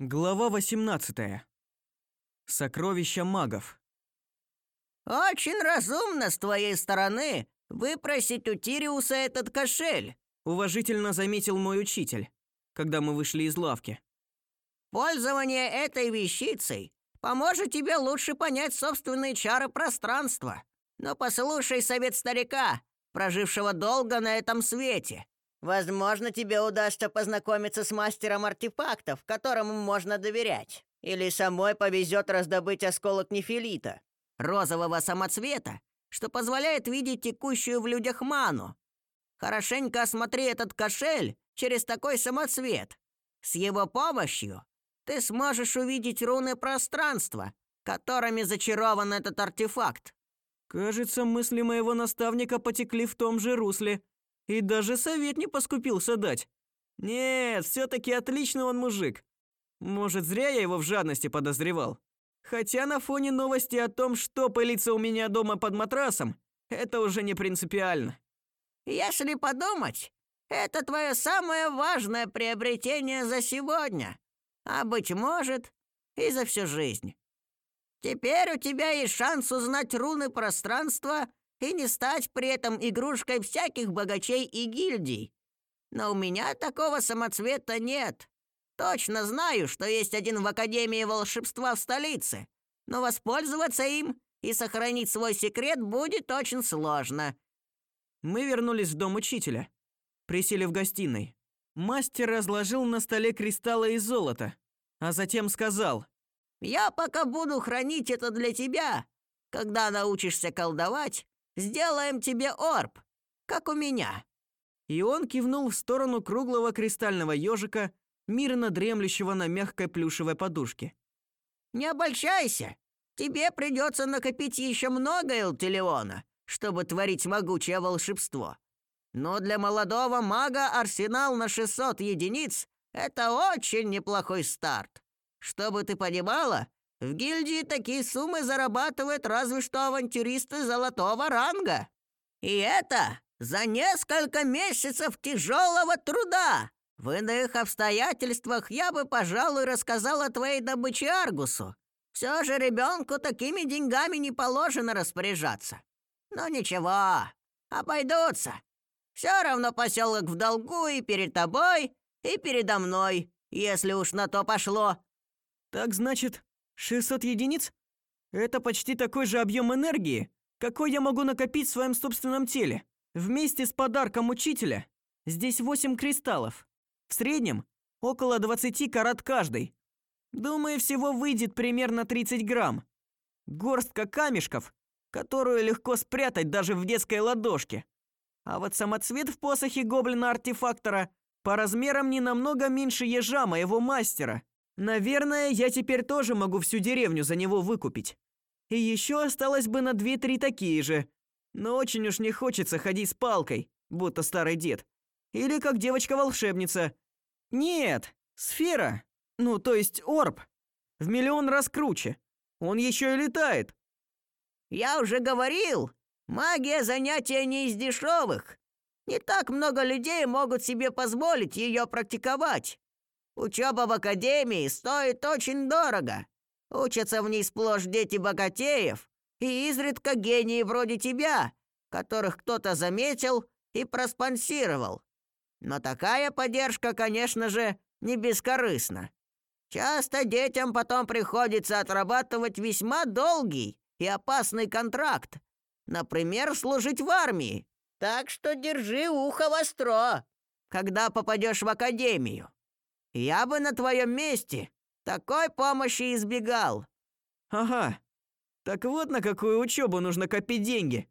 Глава 18. Сокровища магов. Очень разумно с твоей стороны выпросить у Тириуса этот кошель, Уважительно заметил мой учитель, когда мы вышли из лавки. Пользование этой вещицей поможет тебе лучше понять собственные чары пространства. Но послушай совет старика, прожившего долго на этом свете. Возможно, тебе удастся познакомиться с мастером артефактов, которому можно доверять. Или самой повезет раздобыть осколок нефилита, розового самоцвета, что позволяет видеть текущую в людях ману. Хорошенько осмотри этот кошель через такой самоцвет. С его помощью ты сможешь увидеть руны пространства, которыми зачарован этот артефакт. Кажется, мысли моего наставника потекли в том же русле, и даже совет не поскупился дать. Нет, все таки отличный он мужик. Может, зря я его в жадности подозревал. Хотя на фоне новости о том, что пылится у меня дома под матрасом, это уже не принципиально. Если подумать, это твое самое важное приобретение за сегодня, а быть может, и за всю жизнь. Теперь у тебя есть шанс узнать руны пространства и не стать при этом игрушкой всяких богачей и гильдий. Но у меня такого самоцвета нет. Точно знаю, что есть один в Академии волшебства в столице, но воспользоваться им и сохранить свой секрет будет очень сложно. Мы вернулись в дом учителя. Присели в гостиной. Мастер разложил на столе кристаллы из золота, а затем сказал: «Я пока буду хранить это для тебя. Когда научишься колдовать, сделаем тебе орб, как у меня». И он кивнул в сторону круглого кристального ежика, мирно дремлющего на мягкой плюшевой подушке. «Не обольщайся. Тебе придется накопить еще много Элтелиона, чтобы творить могучее волшебство. Но для молодого мага арсенал на 600 единиц – это очень неплохой старт. Чтобы ты понимала, в гильдии такие суммы зарабатывают разве что авантюристы золотого ранга. И это за несколько месяцев тяжелого труда. В иных обстоятельствах я бы, пожалуй, рассказал о твоей добыче Аргусу. Все же ребенку такими деньгами не положено распоряжаться. Но ничего, обойдутся. Все равно поселок в долгу и перед тобой, и передо мной, если уж на то пошло. Так значит, 600 единиц? Это почти такой же объем энергии, какой я могу накопить в своем собственном теле. Вместе с подарком учителя. Здесь 8 кристаллов. В среднем около 20 карат каждый. Думаю, всего выйдет примерно 30 грамм. Горстка камешков, которую легко спрятать даже в детской ладошке. А вот самоцвет в посохе гоблина-артефактора по размерам не намного меньше ежа моего мастера. Наверное, я теперь тоже могу всю деревню за него выкупить. И еще осталось бы на две-три такие же. Но очень уж не хочется ходить с палкой, будто старый дед. Или как девочка-волшебница. Нет, сфера. Ну, то есть орб. В миллион раз круче. Он еще и летает. Я уже говорил, магия занятие не из дешевых. Не так много людей могут себе позволить ее практиковать. Учеба в академии стоит очень дорого. Учатся в ней сплошь дети богатеев и изредка гении вроде тебя, которых кто-то заметил и проспонсировал. Но такая поддержка, конечно же, не бескорыстна. Часто детям потом приходится отрабатывать весьма долгий и опасный контракт. Например, служить в армии. Так что держи ухо востро, когда попадешь в академию. Я бы на твоем месте такой помощи избегал. Ага. Так вот на какую учебу нужно копить деньги.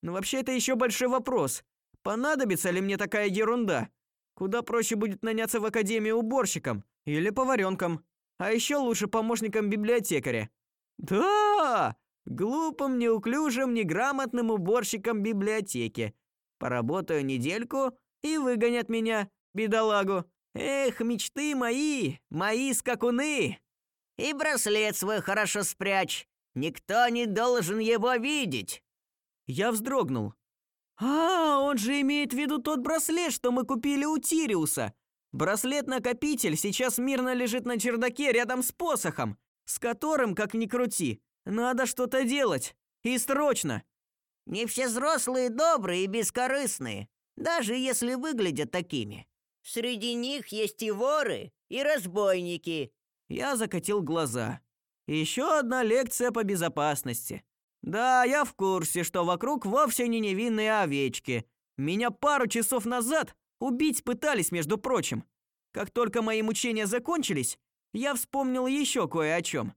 Но вообще это еще большой вопрос. Понадобится ли мне такая ерунда? Куда проще будет наняться в академию уборщиком или поваренком, а еще лучше помощником библиотекаря. Да! Глупым, неуклюжим, неграмотным уборщиком библиотеки. Поработаю недельку и выгонят меня, бедолагу. Эх, мечты мои, мои скакуны. И браслет свой хорошо спрячь. Никто не должен его видеть. Я вздрогнул. А, он же имеет в виду тот браслет, что мы купили у Тириуса. Браслет-накопитель сейчас мирно лежит на чердаке рядом с посохом, с которым, как ни крути, надо что-то делать. И срочно. Не все взрослые добрые и бескорыстные, даже если выглядят такими. Среди них есть и воры, и разбойники. Я закатил глаза. Еще одна лекция по безопасности. Да, я в курсе, что вокруг вовсе не невинные овечки. Меня пару часов назад убить пытались, между прочим. Как только мои мучения закончились, я вспомнил еще кое о чем.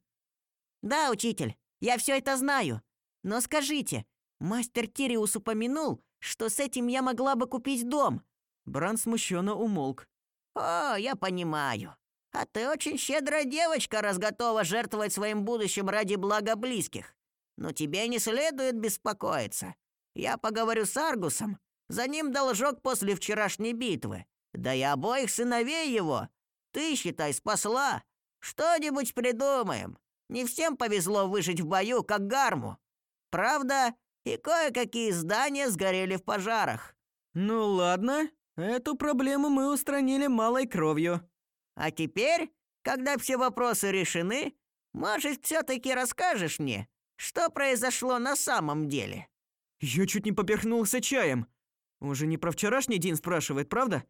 Да, учитель, я все это знаю. Но скажите, мастер Тириус упомянул, что с этим я могла бы купить дом. Бран смущенно умолк. О, я понимаю. А ты очень щедрая девочка, раз готова жертвовать своим будущим ради блага близких. Но тебе не следует беспокоиться. Я поговорю с Аргусом. За ним должок после вчерашней битвы. Да и обоих сыновей его. Ты, считай, спасла. Что-нибудь придумаем. Не всем повезло выжить в бою, как Гарму. Правда, и кое-какие здания сгорели в пожарах. Ну ладно, эту проблему мы устранили малой кровью. А теперь, когда все вопросы решены, может, все-таки расскажешь мне, что произошло на самом деле? Я чуть не поперхнулся чаем. Уже не про вчерашний день спрашивает, правда?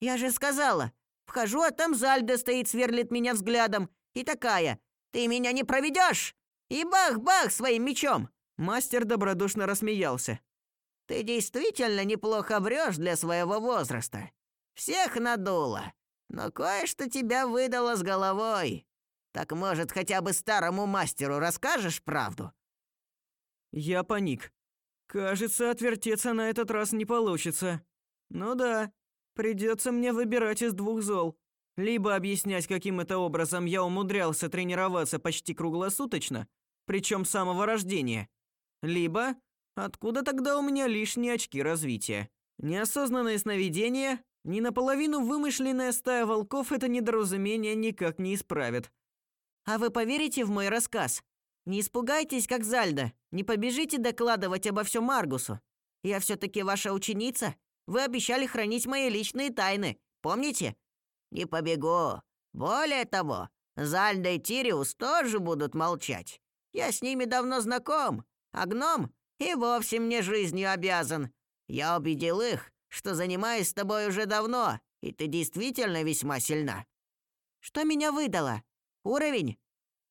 Я же сказала. Вхожу, а там Зальда стоит, сверлит меня взглядом. И такая. Ты меня не проведешь! И бах-бах своим мечом. Мастер добродушно рассмеялся. Ты действительно неплохо врешь для своего возраста. Всех надуло. Но кое-что тебя выдало с головой. Так, может, хотя бы старому мастеру расскажешь правду?» Я паник. Кажется, отвертеться на этот раз не получится. Ну да, придется мне выбирать из двух зол. Либо объяснять, каким это образом я умудрялся тренироваться почти круглосуточно, причем с самого рождения. Либо откуда тогда у меня лишние очки развития. Неосознанное сновидение, ни наполовину вымышленная стая волков это недоразумение никак не исправит. А вы поверите в мой рассказ? Не испугайтесь, как Зальда. Не побежите докладывать обо всем Маргусу. Я все таки ваша ученица. Вы обещали хранить мои личные тайны. Помните? Не побегу. Более того, Зальда и Тириус тоже будут молчать. Я с ними давно знаком, а гном и вовсе мне жизнью обязан. Я убедил их, что занимаюсь с тобой уже давно, и ты действительно весьма сильна. Что меня выдало? Уровень?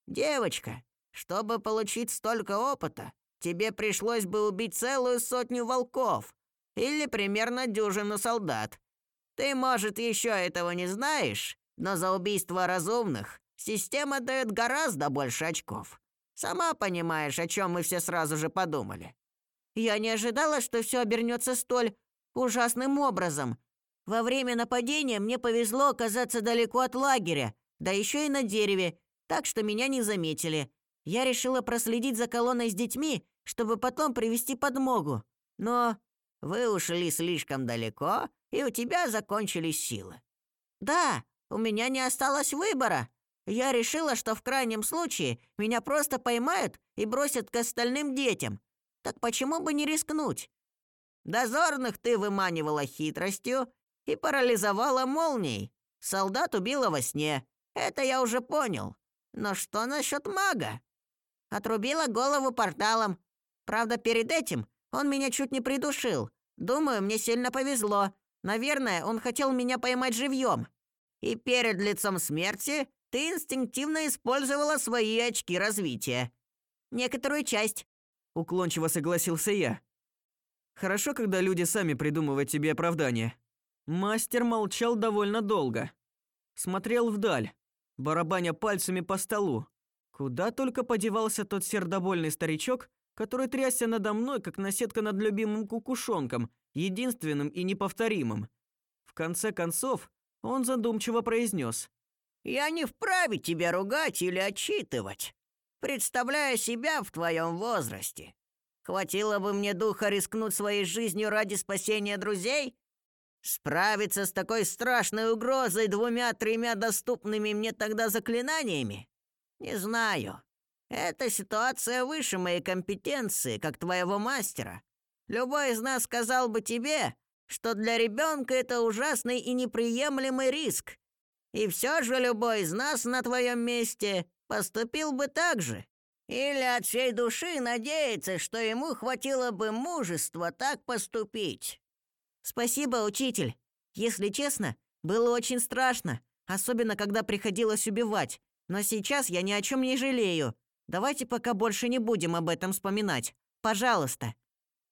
Девочка, чтобы получить столько опыта, тебе пришлось бы убить целую сотню волков или примерно дюжину солдат. Ты, может, еще этого не знаешь, но за убийство разумных система дает гораздо больше очков. Сама понимаешь, о чем мы все сразу же подумали. Я не ожидала, что все обернется столь ужасным образом. Во время нападения мне повезло оказаться далеко от лагеря, да еще и на дереве, так что меня не заметили. Я решила проследить за колонной с детьми, чтобы потом привести подмогу. Но вы ушли слишком далеко, и у тебя закончились силы. Да, у меня не осталось выбора. Я решила, что в крайнем случае меня просто поймают и бросят к остальным детям. Так почему бы не рискнуть? Дозорных ты выманивала хитростью и парализовала молнией. Солдат убила во сне. Это я уже понял. Но что насчет мага? Отрубила голову порталом. Правда, перед этим он меня чуть не придушил. Думаю, мне сильно повезло. Наверное, он хотел меня поймать живьем. И перед лицом смерти ты инстинктивно использовала свои очки развития. Некоторую часть. Уклончиво согласился я. Хорошо, когда люди сами придумывают тебе оправдания. Мастер молчал довольно долго. Смотрел вдаль, барабаня пальцами по столу. Куда только подевался тот сердобольный старичок, который трясся надо мной, как наседка над любимым кукушонком, единственным и неповторимым. В конце концов, он задумчиво произнес: "Я не вправе тебя ругать или отчитывать, представляя себя в твоем возрасте. Хватило бы мне духа рискнуть своей жизнью ради спасения друзей? Справиться с такой страшной угрозой двумя-тремя доступными мне тогда заклинаниями? Не знаю. Эта ситуация выше моей компетенции, как твоего мастера. Любой из нас сказал бы тебе, что для ребенка это ужасный и неприемлемый риск. И все же любой из нас на твоем месте поступил бы так же. Или от всей души надеется, что ему хватило бы мужества так поступить. Спасибо, учитель. Если честно, было очень страшно, особенно когда приходилось убивать. Но сейчас я ни о чем не жалею. Давайте пока больше не будем об этом вспоминать. Пожалуйста.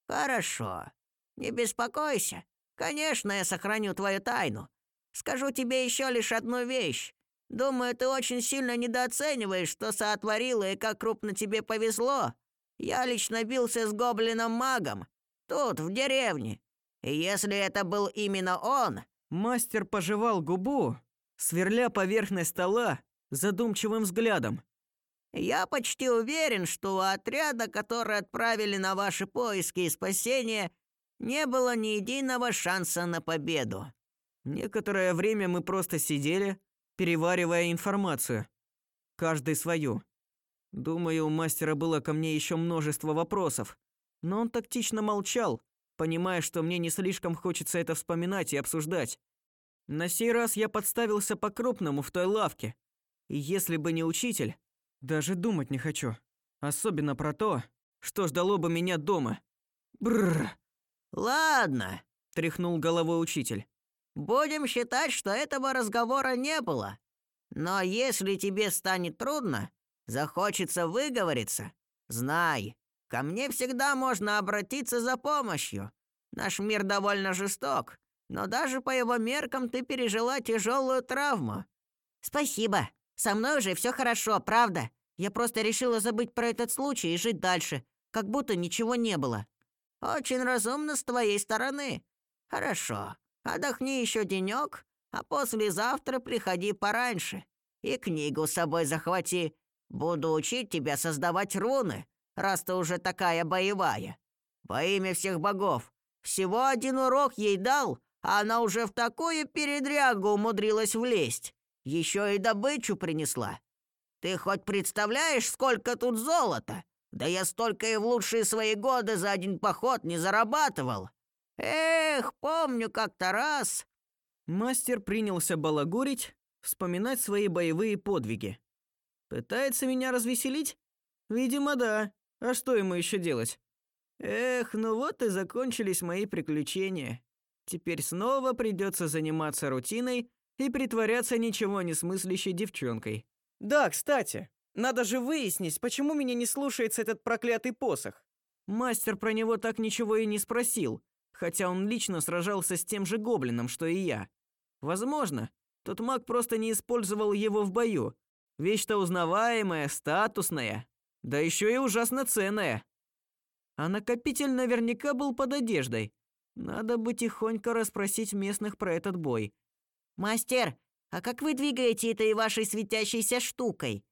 Хорошо. Не беспокойся. Конечно, я сохраню твою тайну. Скажу тебе еще лишь одну вещь. Думаю, ты очень сильно недооцениваешь, что сотворила и как крупно тебе повезло. Я лично бился с гоблином-магом. Тут, в деревне. И если это был именно он...» Мастер пожевал губу, сверля поверхность стола задумчивым взглядом. «Я почти уверен, что у отряда, который отправили на ваши поиски и спасение, не было ни единого шанса на победу». Некоторое время мы просто сидели, переваривая информацию. Каждый свою. Думаю, у мастера было ко мне еще множество вопросов, но он тактично молчал, понимая, что мне не слишком хочется это вспоминать и обсуждать. На сей раз я подставился по-крупному в той лавке. И если бы не учитель, даже думать не хочу. Особенно про то, что ждало бы меня дома. Бррр. Ладно, тряхнул головой учитель. Будем считать, что этого разговора не было. Но если тебе станет трудно, захочется выговориться, знай, ко мне всегда можно обратиться за помощью. Наш мир довольно жесток, но даже по его меркам ты пережила тяжелую травму. Спасибо. Со мной уже все хорошо, правда. Я просто решила забыть про этот случай и жить дальше, как будто ничего не было. Очень разумно с твоей стороны. Хорошо. Отдохни еще денек, а послезавтра приходи пораньше. И книгу с собой захвати. Буду учить тебя создавать руны, раз ты уже такая боевая. Во имя всех богов. Всего один урок ей дал, а она уже в такую передрягу умудрилась влезть. Еще и добычу принесла. Ты хоть представляешь, сколько тут золота? Да я столько и в лучшие свои годы за один поход не зарабатывал. Эх, помню как-то раз. Мастер принялся балагурить, вспоминать свои боевые подвиги. Пытается меня развеселить? Видимо, да. А что ему еще делать? Эх, ну вот и закончились мои приключения. Теперь снова придется заниматься рутиной и притворяться ничего не смыслящей девчонкой. Да, кстати, надо же выяснить, почему меня не слушается этот проклятый посох. Мастер про него так ничего и не спросил, хотя он лично сражался с тем же гоблином, что и я. Возможно, тот маг просто не использовал его в бою. Вещь-то узнаваемая, статусная, да еще и ужасно ценная. А накопитель наверняка был под одеждой. Надо бы тихонько расспросить местных про этот бой. «Мастер, а как вы двигаете этой вашей светящейся штукой?»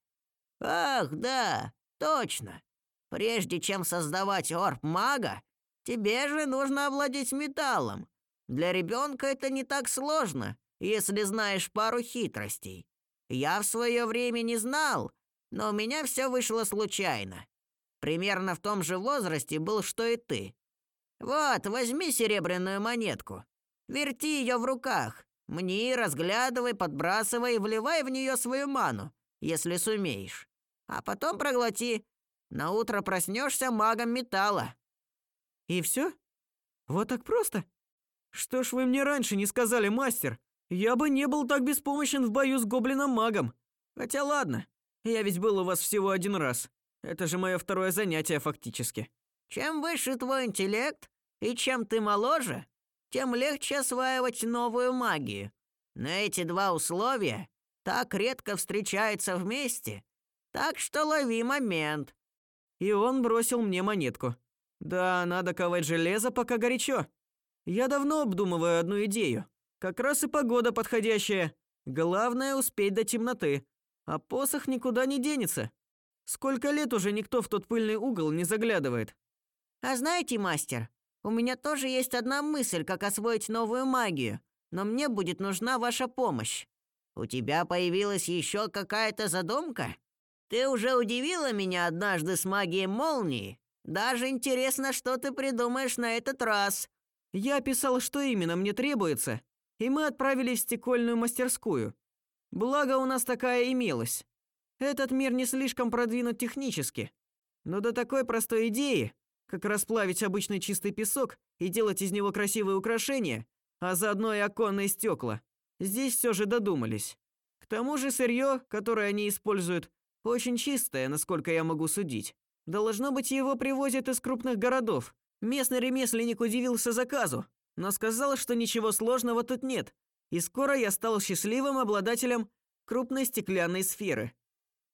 «Ах, да, точно. Прежде чем создавать орб мага, Тебе же нужно овладеть металлом. Для ребенка это не так сложно, если знаешь пару хитростей. Я в свое время не знал, но у меня все вышло случайно. Примерно в том же возрасте был, что и ты. Вот, возьми серебряную монетку. Верти ее в руках. Мни, разглядывай, подбрасывай и вливай в нее свою ману, если сумеешь. А потом проглоти. На утро проснешься магом металла. И все? Вот так просто? Что ж вы мне раньше не сказали, мастер? Я бы не был так беспомощен в бою с гоблином-магом. Хотя ладно, я ведь был у вас всего один раз. Это же мое второе занятие фактически. Чем выше твой интеллект и чем ты моложе, тем легче осваивать новую магию. Но эти два условия так редко встречаются вместе, так что лови момент. И он бросил мне монетку. Да, надо ковать железо, пока горячо. Я давно обдумываю одну идею. Как раз и погода подходящая. Главное успеть до темноты. А посох никуда не денется. Сколько лет уже никто в тот пыльный угол не заглядывает. А знаете, мастер, у меня тоже есть одна мысль, как освоить новую магию, но мне будет нужна ваша помощь. У тебя появилась еще какая-то задумка? Ты уже удивила меня однажды с магией молнии, даже интересно, что ты придумаешь на этот раз. Я описал, что именно мне требуется, и мы отправились в стекольную мастерскую. Благо у нас такая имелась. Этот мир не слишком продвинут технически, но до такой простой идеи, как расплавить обычный чистый песок и делать из него красивые украшения, а заодно и оконные стекла, здесь все же додумались. К тому же сырье, которое они используют, очень чистое, насколько я могу судить. Должно быть, его привозят из крупных городов. Местный ремесленник удивился заказу, но сказал, что ничего сложного тут нет. И скоро я стал счастливым обладателем крупной стеклянной сферы.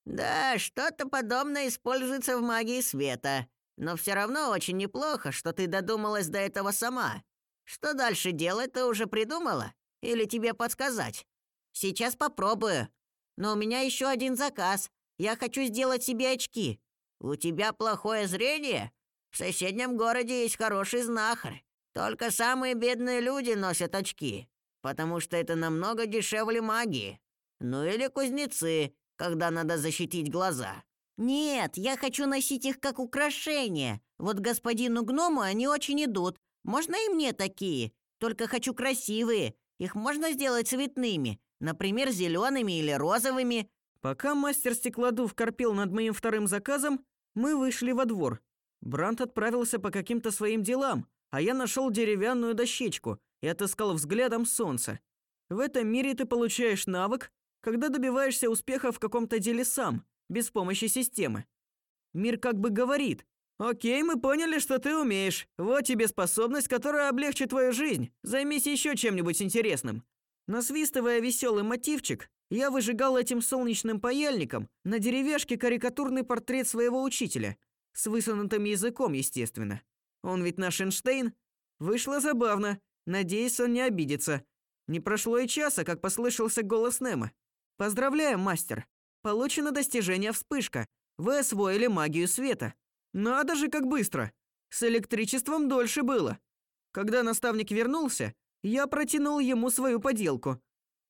Да, что-то подобное используется в магии света. Но все равно очень неплохо, что ты додумалась до этого сама. Что дальше делать, ты уже придумала? Или тебе подсказать? Сейчас попробую. Но у меня еще один заказ. Я хочу сделать себе очки. У тебя плохое зрение? В соседнем городе есть хороший знахарь. Только самые бедные люди носят очки, потому что это намного дешевле магии. Ну или кузнецы, когда надо защитить глаза. Нет, я хочу носить их как украшение. Вот господину гному они очень идут. Можно и мне такие? Только хочу красивые. Их можно сделать цветными, например, зелеными или розовыми. Пока мастер стеклодув корпел над моим вторым заказом, мы вышли во двор. Брант отправился по каким-то своим делам, а я нашел деревянную дощечку и отыскал взглядом солнце. В этом мире ты получаешь навык, когда добиваешься успеха в каком-то деле сам, без помощи системы. Мир как бы говорит: "О'кей, мы поняли, что ты умеешь. Вот тебе способность, которая облегчит твою жизнь. Займись еще чем-нибудь интересным". Насвистывая веселый мотивчик, я выжигал этим солнечным паяльником на деревяшке карикатурный портрет своего учителя, с высунутым языком, естественно. Он ведь наш Эйнштейн. Вышло забавно. Надеюсь, он не обидится. Не прошло и часа, как послышался голос Немо. Поздравляю, мастер. Получено достижение вспышка. Вы освоили магию света. Надо же, как быстро. С электричеством дольше было. Когда наставник вернулся, я протянул ему свою поделку.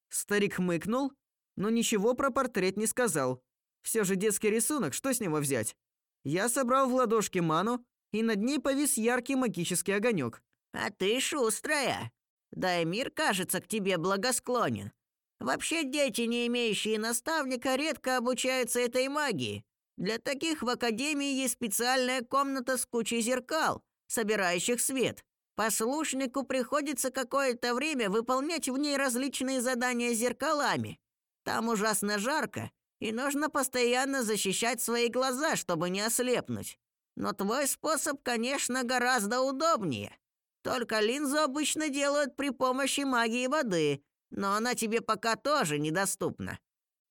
Старик хмыкнул, но ничего про портрет не сказал. Все же детский рисунок, что с него взять? Я собрал в ладошки ману, и над ней повис яркий магический огонек. А ты шустрая. Да и мир, кажется, к тебе благосклонен. Вообще дети, не имеющие наставника, редко обучаются этой магии. Для таких в академии есть специальная комната с кучей зеркал, собирающих свет. Послушнику приходится какое-то время выполнять в ней различные задания зеркалами. Там ужасно жарко, и нужно постоянно защищать свои глаза, чтобы не ослепнуть. Но твой способ, конечно, гораздо удобнее. Только линзу обычно делают при помощи магии воды, но она тебе пока тоже недоступна.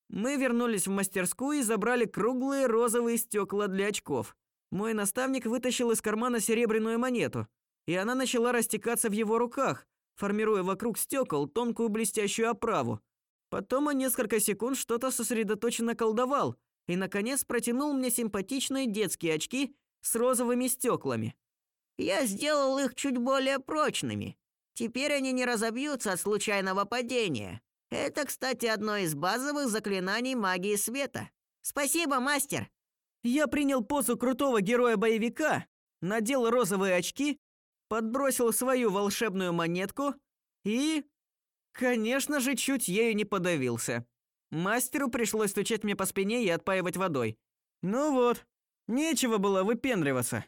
Мы вернулись в мастерскую и забрали круглые розовые стекла для очков. Мой наставник вытащил из кармана серебряную монету, и она начала растекаться в его руках, формируя вокруг стекол тонкую блестящую оправу. Потом он несколько секунд что-то сосредоточенно колдовал и наконец протянул мне симпатичные детские очки с розовыми стеклами. Я сделал их чуть более прочными. Теперь они не разобьются от случайного падения. Это, кстати, одно из базовых заклинаний магии света. Спасибо, мастер. Я принял позу крутого героя-боевика, надел розовые очки, подбросил свою волшебную монетку и, конечно же, чуть ею не подавился. Мастеру пришлось стучать мне по спине и отпаивать водой. Ну вот, нечего было выпендриваться.